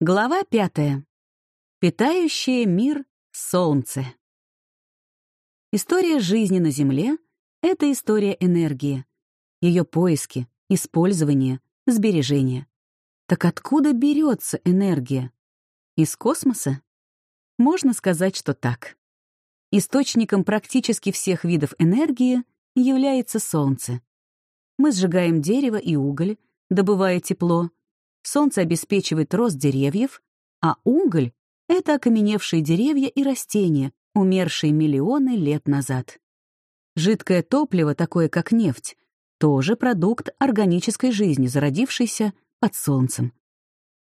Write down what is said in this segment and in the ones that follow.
Глава пятая. Питающее мир Солнце. История жизни на Земле — это история энергии, ее поиски, использования, сбережения. Так откуда берется энергия? Из космоса? Можно сказать, что так. Источником практически всех видов энергии является Солнце. Мы сжигаем дерево и уголь, добывая тепло, солнце обеспечивает рост деревьев, а уголь — это окаменевшие деревья и растения, умершие миллионы лет назад. Жидкое топливо, такое как нефть, тоже продукт органической жизни, зародившийся под солнцем.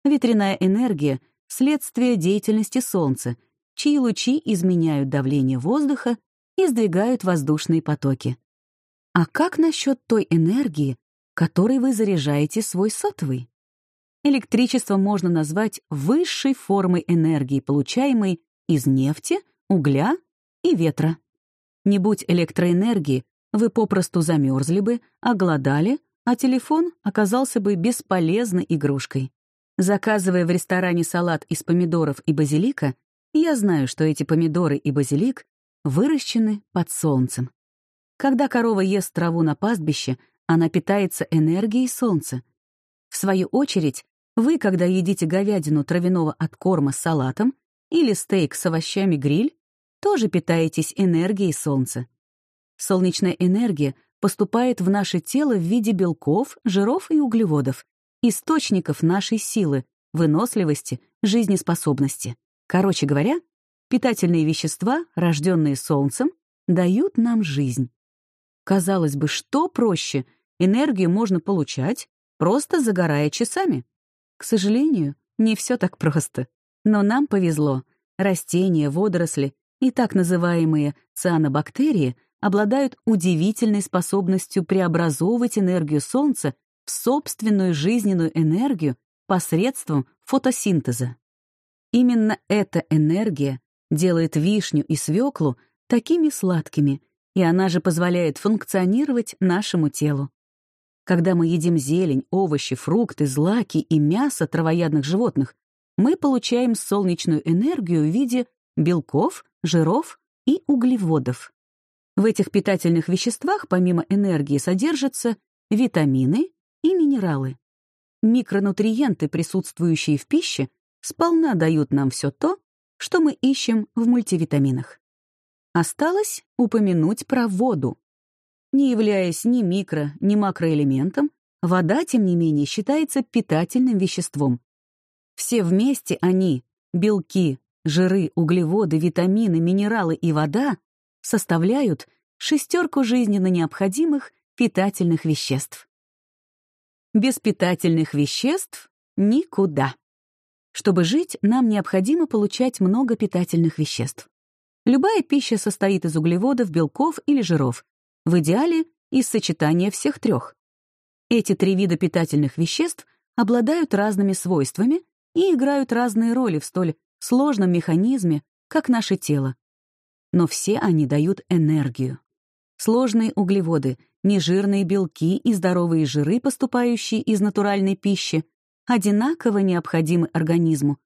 Ветряная энергия — следствие деятельности солнца, чьи лучи изменяют давление воздуха и сдвигают воздушные потоки. А как насчет той энергии, которой вы заряжаете свой сотовый? Электричество можно назвать высшей формой энергии, получаемой из нефти, угля и ветра. Не будь электроэнергии, вы попросту замерзли бы, оголодали, а телефон оказался бы бесполезной игрушкой. Заказывая в ресторане салат из помидоров и базилика, я знаю, что эти помидоры и базилик выращены под солнцем. Когда корова ест траву на пастбище, она питается энергией солнца. В свою очередь, вы, когда едите говядину травяного откорма с салатом или стейк с овощами гриль, тоже питаетесь энергией солнца. Солнечная энергия поступает в наше тело в виде белков, жиров и углеводов, источников нашей силы, выносливости, жизнеспособности. Короче говоря, питательные вещества, рожденные солнцем, дают нам жизнь. Казалось бы, что проще? Энергию можно получать, просто загорая часами. К сожалению, не все так просто. Но нам повезло. Растения, водоросли и так называемые цианобактерии обладают удивительной способностью преобразовывать энергию Солнца в собственную жизненную энергию посредством фотосинтеза. Именно эта энергия делает вишню и свеклу такими сладкими, и она же позволяет функционировать нашему телу. Когда мы едим зелень, овощи, фрукты, злаки и мясо травоядных животных, мы получаем солнечную энергию в виде белков, жиров и углеводов. В этих питательных веществах помимо энергии содержатся витамины и минералы. Микронутриенты, присутствующие в пище, сполна дают нам все то, что мы ищем в мультивитаминах. Осталось упомянуть про воду. Не являясь ни микро, ни макроэлементом, вода, тем не менее, считается питательным веществом. Все вместе они — белки, жиры, углеводы, витамины, минералы и вода — составляют шестерку жизненно необходимых питательных веществ. Без питательных веществ — никуда. Чтобы жить, нам необходимо получать много питательных веществ. Любая пища состоит из углеводов, белков или жиров, в идеале из сочетания всех трех. Эти три вида питательных веществ обладают разными свойствами и играют разные роли в столь сложном механизме, как наше тело. Но все они дают энергию. Сложные углеводы, нежирные белки и здоровые жиры, поступающие из натуральной пищи, одинаково необходимы организму,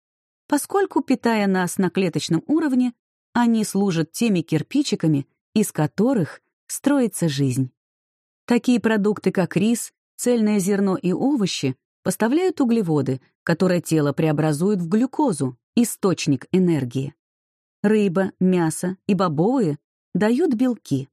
поскольку, питая нас на клеточном уровне, они служат теми кирпичиками, из которых строится жизнь. Такие продукты, как рис, цельное зерно и овощи, поставляют углеводы, которые тело преобразует в глюкозу, источник энергии. Рыба, мясо и бобовые дают белки.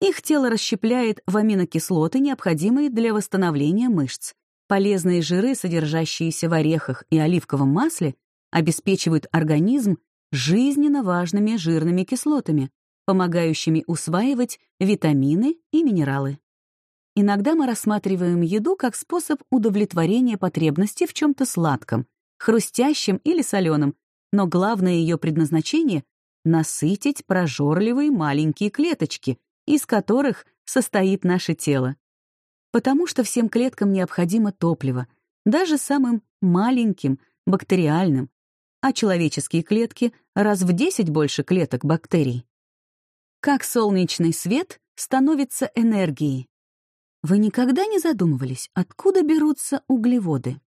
Их тело расщепляет в аминокислоты, необходимые для восстановления мышц. Полезные жиры, содержащиеся в орехах и оливковом масле, обеспечивают организм жизненно важными жирными кислотами, помогающими усваивать витамины и минералы. Иногда мы рассматриваем еду как способ удовлетворения потребности в чем-то сладком, хрустящем или соленом, но главное ее предназначение — насытить прожорливые маленькие клеточки, из которых состоит наше тело. Потому что всем клеткам необходимо топливо, даже самым маленьким, бактериальным, а человеческие клетки раз в 10 больше клеток бактерий. Как солнечный свет становится энергией. Вы никогда не задумывались, откуда берутся углеводы?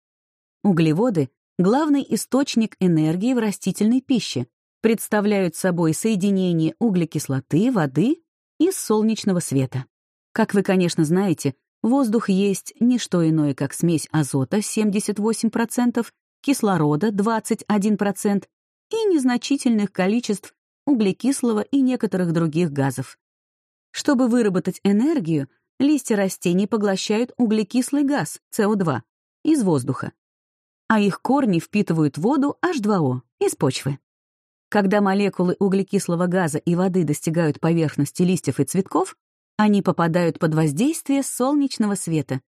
Углеводы главный источник энергии в растительной пище, представляют собой соединение углекислоты, воды и солнечного света. Как вы, конечно, знаете, воздух есть не что иное, как смесь азота 78%, кислорода 21% и незначительных количеств углекислого и некоторых других газов. Чтобы выработать энергию, листья растений поглощают углекислый газ, СО2, из воздуха, а их корни впитывают воду H2O из почвы. Когда молекулы углекислого газа и воды достигают поверхности листьев и цветков, они попадают под воздействие солнечного света.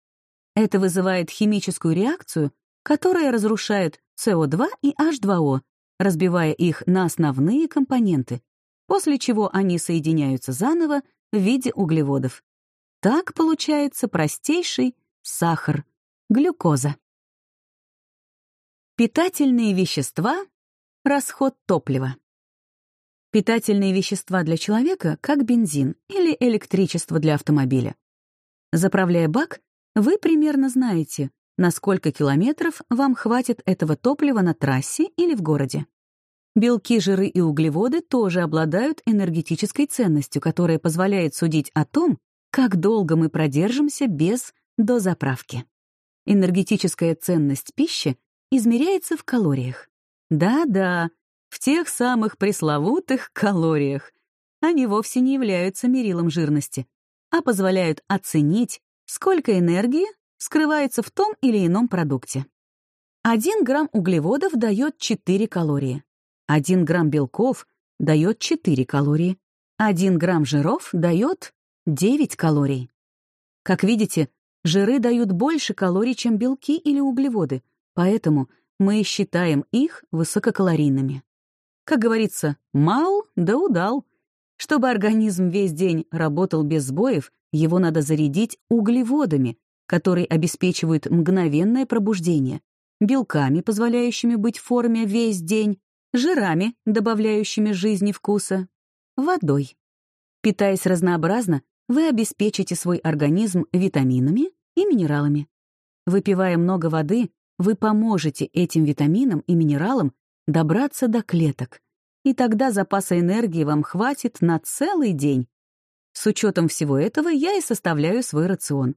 Это вызывает химическую реакцию, которая разрушает СО2 и H2O, разбивая их на основные компоненты, после чего они соединяются заново в виде углеводов. Так получается простейший сахар, глюкоза. Питательные вещества — расход топлива. Питательные вещества для человека — как бензин или электричество для автомобиля. Заправляя бак, вы примерно знаете, на сколько километров вам хватит этого топлива на трассе или в городе. Белки, жиры и углеводы тоже обладают энергетической ценностью, которая позволяет судить о том, как долго мы продержимся без дозаправки. Энергетическая ценность пищи измеряется в калориях. Да-да, в тех самых пресловутых калориях. Они вовсе не являются мерилом жирности, а позволяют оценить, сколько энергии скрывается в том или ином продукте. 1 грамм углеводов дает 4 калории. 1 грамм белков дает 4 калории. 1 грамм жиров дает 9 калорий. Как видите, жиры дают больше калорий, чем белки или углеводы, поэтому мы считаем их высококалорийными. Как говорится, мал да удал. Чтобы организм весь день работал без сбоев, его надо зарядить углеводами, которые обеспечивают мгновенное пробуждение, белками, позволяющими быть в форме весь день, жирами, добавляющими жизни вкуса, водой. Питаясь разнообразно, вы обеспечите свой организм витаминами и минералами. Выпивая много воды, вы поможете этим витаминам и минералам добраться до клеток, и тогда запаса энергии вам хватит на целый день. С учетом всего этого я и составляю свой рацион.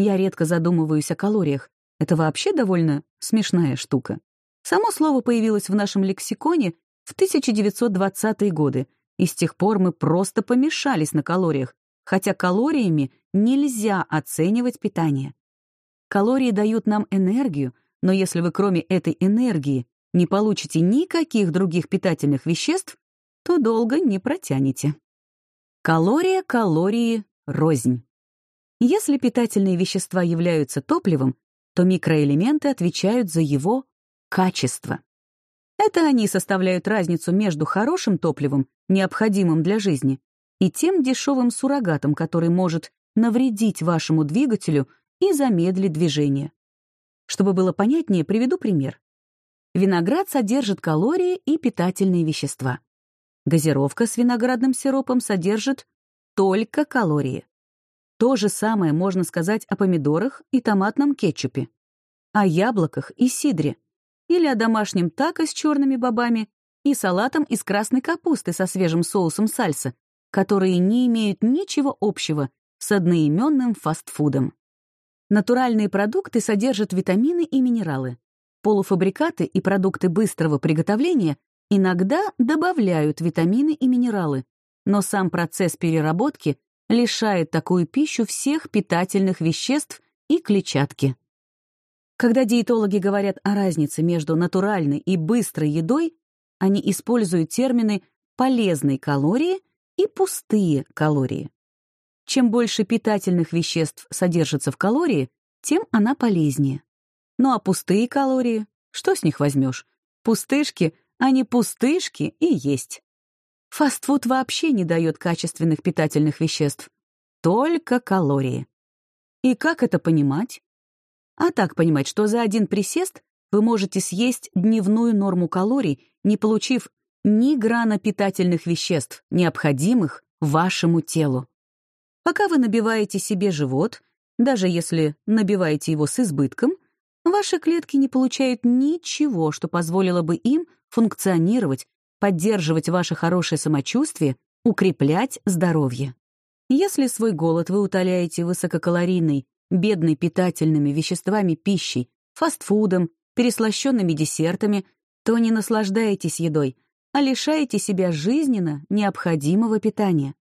Я редко задумываюсь о калориях. Это вообще довольно смешная штука. Само слово появилось в нашем лексиконе в 1920-е годы, и с тех пор мы просто помешались на калориях, хотя калориями нельзя оценивать питание. Калории дают нам энергию, но если вы кроме этой энергии не получите никаких других питательных веществ, то долго не протянете. Калория калории рознь. Если питательные вещества являются топливом, то микроэлементы отвечают за его качество. Это они составляют разницу между хорошим топливом, необходимым для жизни, и тем дешевым суррогатом, который может навредить вашему двигателю и замедлить движение. Чтобы было понятнее, приведу пример. Виноград содержит калории и питательные вещества. Газировка с виноградным сиропом содержит только калории. То же самое можно сказать о помидорах и томатном кетчупе, о яблоках и сидре, или о домашнем тако с черными бобами и салатом из красной капусты со свежим соусом сальса, которые не имеют ничего общего с одноименным фастфудом. Натуральные продукты содержат витамины и минералы. Полуфабрикаты и продукты быстрого приготовления иногда добавляют витамины и минералы, но сам процесс переработки лишает такую пищу всех питательных веществ и клетчатки. Когда диетологи говорят о разнице между натуральной и быстрой едой, они используют термины «полезные калории» и пустые калории. Чем больше питательных веществ содержится в калории, тем она полезнее. Ну а пустые калории, что с них возьмешь? Пустышки, а не пустышки и есть. Фастфуд вообще не дает качественных питательных веществ, только калории. И как это понимать? А так понимать, что за один присест вы можете съесть дневную норму калорий, не получив ни грана питательных веществ, необходимых вашему телу. Пока вы набиваете себе живот, даже если набиваете его с избытком, ваши клетки не получают ничего, что позволило бы им функционировать, поддерживать ваше хорошее самочувствие, укреплять здоровье. Если свой голод вы утоляете высококалорийной, бедной питательными веществами пищей, фастфудом, переслащенными десертами, то не наслаждаетесь едой, а лишаете себя жизненно необходимого питания.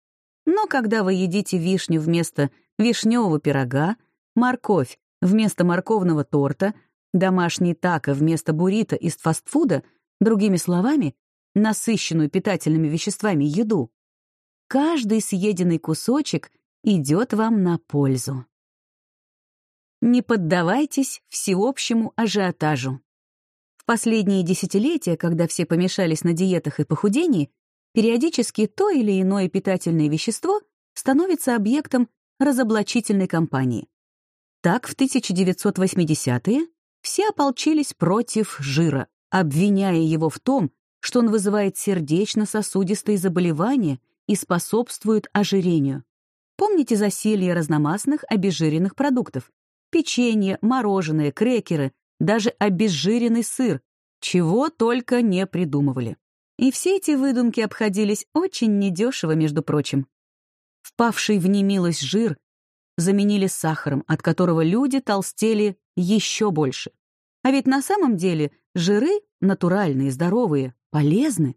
Но когда вы едите вишню вместо вишневого пирога, морковь вместо морковного торта, домашний тако вместо буррито из фастфуда, другими словами, насыщенную питательными веществами еду, каждый съеденный кусочек идет вам на пользу. Не поддавайтесь всеобщему ажиотажу. В последние десятилетия, когда все помешались на диетах и похудении, периодически то или иное питательное вещество становится объектом разоблачительной кампании. Так, в 1980-е все ополчились против жира, обвиняя его в том, что он вызывает сердечно-сосудистые заболевания и способствует ожирению. Помните засилье разномастных обезжиренных продуктов? Печенье, мороженое, крекеры, даже обезжиренный сыр. Чего только не придумывали. И все эти выдумки обходились очень недешево, между прочим. Впавший в немилость жир заменили сахаром, от которого люди толстели еще больше. А ведь на самом деле жиры, натуральные, здоровые, полезны.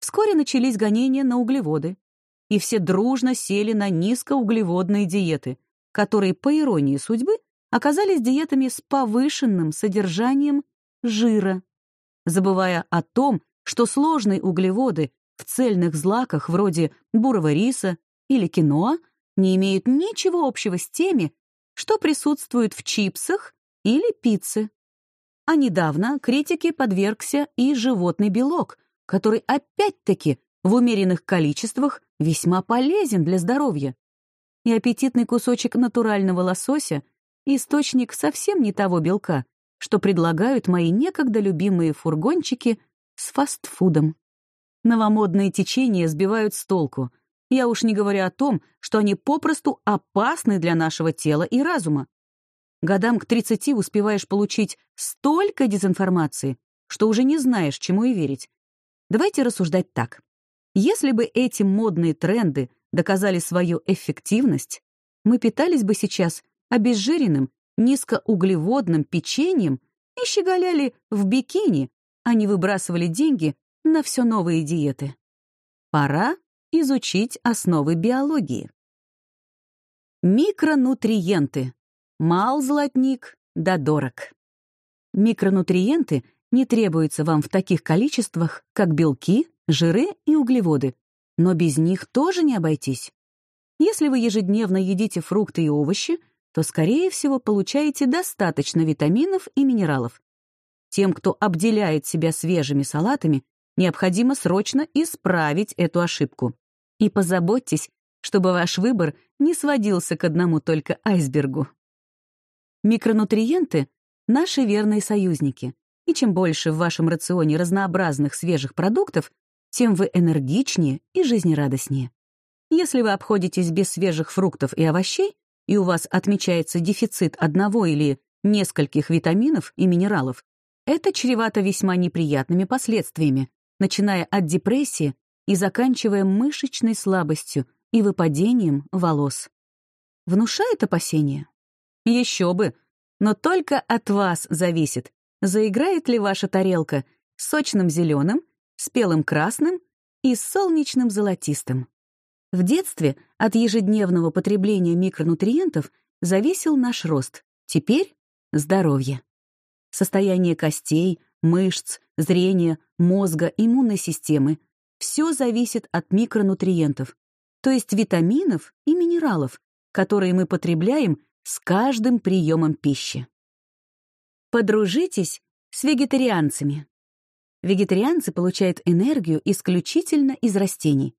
Вскоре начались гонения на углеводы, и все дружно сели на низкоуглеводные диеты, которые, по иронии судьбы, оказались диетами с повышенным содержанием жира, забывая о том, что сложные углеводы в цельных злаках вроде бурого риса или киноа не имеют ничего общего с теми, что присутствуют в чипсах или пицце. А недавно критике подвергся и животный белок, который опять-таки в умеренных количествах весьма полезен для здоровья. И аппетитный кусочек натурального лосося — источник совсем не того белка, что предлагают мои некогда любимые фургончики с фастфудом. Новомодные течения сбивают с толку — я уж не говорю о том, что они попросту опасны для нашего тела и разума. Годам к 30 успеваешь получить столько дезинформации, что уже не знаешь, чему и верить. Давайте рассуждать так. Если бы эти модные тренды доказали свою эффективность, мы питались бы сейчас обезжиренным, низкоуглеводным печеньем и щеголяли в бикини, а не выбрасывали деньги на все новые диеты. Пора изучить основы биологии. Микронутриенты. Мал золотник, да дорог. Микронутриенты не требуются вам в таких количествах, как белки, жиры и углеводы, но без них тоже не обойтись. Если вы ежедневно едите фрукты и овощи, то, скорее всего, получаете достаточно витаминов и минералов. Тем, кто обделяет себя свежими салатами, необходимо срочно исправить эту ошибку. И позаботьтесь, чтобы ваш выбор не сводился к одному только айсбергу. Микронутриенты — наши верные союзники, и чем больше в вашем рационе разнообразных свежих продуктов, тем вы энергичнее и жизнерадостнее. Если вы обходитесь без свежих фруктов и овощей, и у вас отмечается дефицит одного или нескольких витаминов и минералов, это чревато весьма неприятными последствиями, начиная от депрессии и заканчивая мышечной слабостью и выпадением волос. Внушает опасения? Еще бы! Но только от вас зависит, заиграет ли ваша тарелка сочным зеленым, спелым красным и солнечным золотистым. В детстве от ежедневного потребления микронутриентов зависел наш рост, теперь — здоровье. Состояние костей, мышц, зрения, мозга, иммунной системы все зависит от микронутриентов, то есть витаминов и минералов, которые мы потребляем с каждым приемом пищи. Подружитесь с вегетарианцами. Вегетарианцы получают энергию исключительно из растений.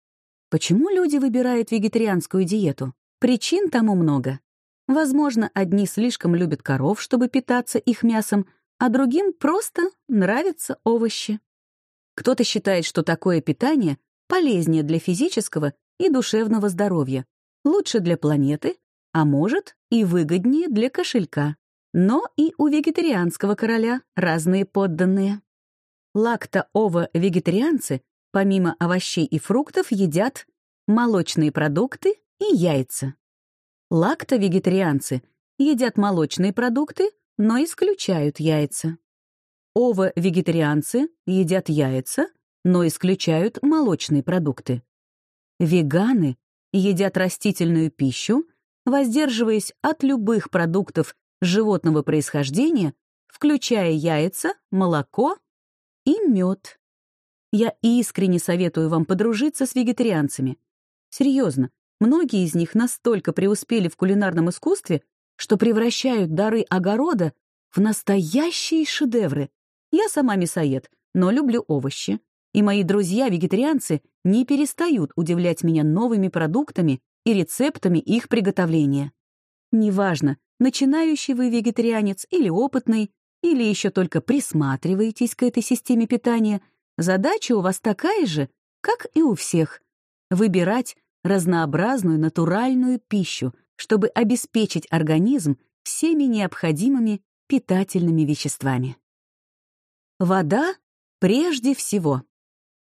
Почему люди выбирают вегетарианскую диету? Причин тому много. Возможно, одни слишком любят коров, чтобы питаться их мясом, а другим просто нравятся овощи. Кто-то считает, что такое питание полезнее для физического и душевного здоровья, лучше для планеты, а может и выгоднее для кошелька. Но и у вегетарианского короля разные подданные. Лакто-ово-вегетарианцы, помимо овощей и фруктов, едят молочные продукты и яйца. Лакто-вегетарианцы едят молочные продукты, но исключают яйца. Ово-вегетарианцы едят яйца, но исключают молочные продукты. Веганы едят растительную пищу, воздерживаясь от любых продуктов животного происхождения, включая яйца, молоко и мед. Я искренне советую вам подружиться с вегетарианцами. Серьезно, многие из них настолько преуспели в кулинарном искусстве, что превращают дары огорода в настоящие шедевры. Я сама мясоед, но люблю овощи и мои друзья-вегетарианцы не перестают удивлять меня новыми продуктами и рецептами их приготовления. Неважно, начинающий вы вегетарианец или опытный, или еще только присматриваетесь к этой системе питания, задача у вас такая же, как и у всех — выбирать разнообразную натуральную пищу, чтобы обеспечить организм всеми необходимыми питательными веществами. Вода прежде всего.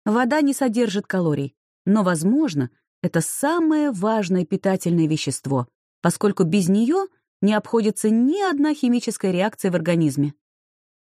Вода не содержит калорий, но, возможно, это самое важное питательное вещество, поскольку без нее не обходится ни одна химическая реакция в организме.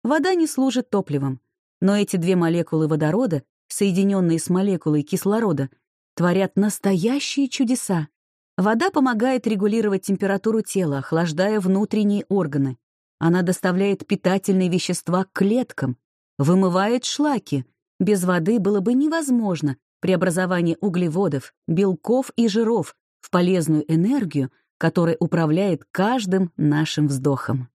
Вода не служит топливом, но эти две молекулы водорода, соединенные с молекулой кислорода, творят настоящие чудеса. Вода помогает регулировать температуру тела, охлаждая внутренние органы. Она доставляет питательные вещества к клеткам, вымывает шлаки, без воды было бы невозможно преобразование углеводов, белков и жиров в полезную энергию, которая управляет каждым нашим вздохом.